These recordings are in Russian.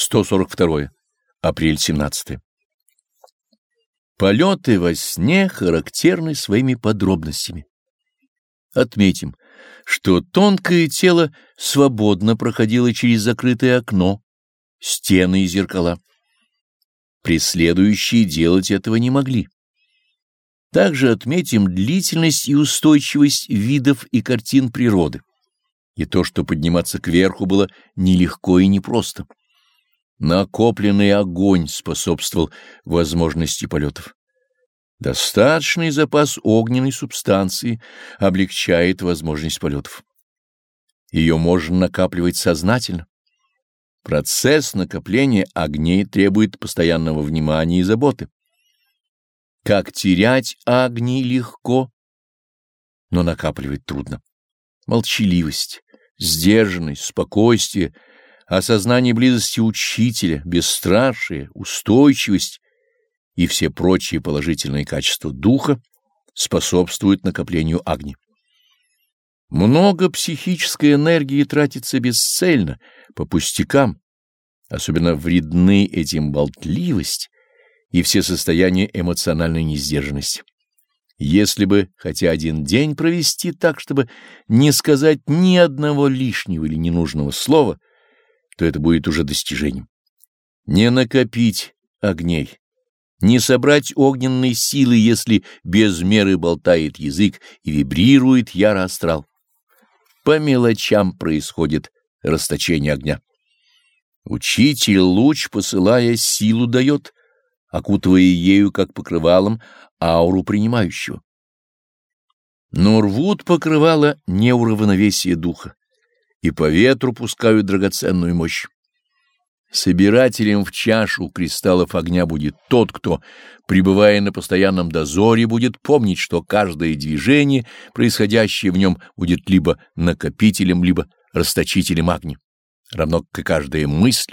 142. Апрель 17. Полеты во сне характерны своими подробностями. Отметим, что тонкое тело свободно проходило через закрытое окно, стены и зеркала. Преследующие делать этого не могли. Также отметим длительность и устойчивость видов и картин природы, и то, что подниматься кверху было нелегко и непросто. Накопленный огонь способствовал возможности полетов. Достаточный запас огненной субстанции облегчает возможность полетов. Ее можно накапливать сознательно. Процесс накопления огней требует постоянного внимания и заботы. Как терять огни легко, но накапливать трудно. Молчаливость, сдержанность, спокойствие — осознание близости учителя, бесстрашие, устойчивость и все прочие положительные качества духа способствуют накоплению огни. Много психической энергии тратится бесцельно, по пустякам. Особенно вредны этим болтливость и все состояния эмоциональной несдержанности. Если бы хотя один день провести так, чтобы не сказать ни одного лишнего или ненужного слова, то это будет уже достижением. Не накопить огней, не собрать огненной силы, если без меры болтает язык и вибрирует яро астрал. По мелочам происходит расточение огня. Учитель луч, посылая силу, дает, окутывая ею, как покрывалом, ауру принимающего. Но рвут покрывало неуравновесие духа и по ветру пускают драгоценную мощь. Собирателем в чашу кристаллов огня будет тот, кто, пребывая на постоянном дозоре, будет помнить, что каждое движение, происходящее в нем, будет либо накопителем, либо расточителем огня, равно как и каждая мысль.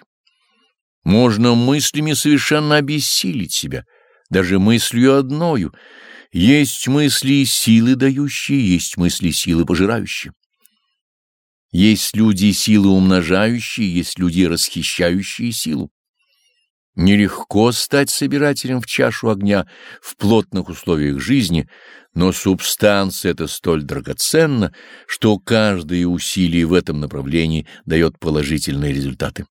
Можно мыслями совершенно обессилить себя, даже мыслью одною. Есть мысли силы дающие, есть мысли силы пожирающие. Есть люди силы умножающие, есть люди расхищающие силу. Нелегко стать собирателем в чашу огня в плотных условиях жизни, но субстанция эта столь драгоценна, что каждое усилие в этом направлении дает положительные результаты.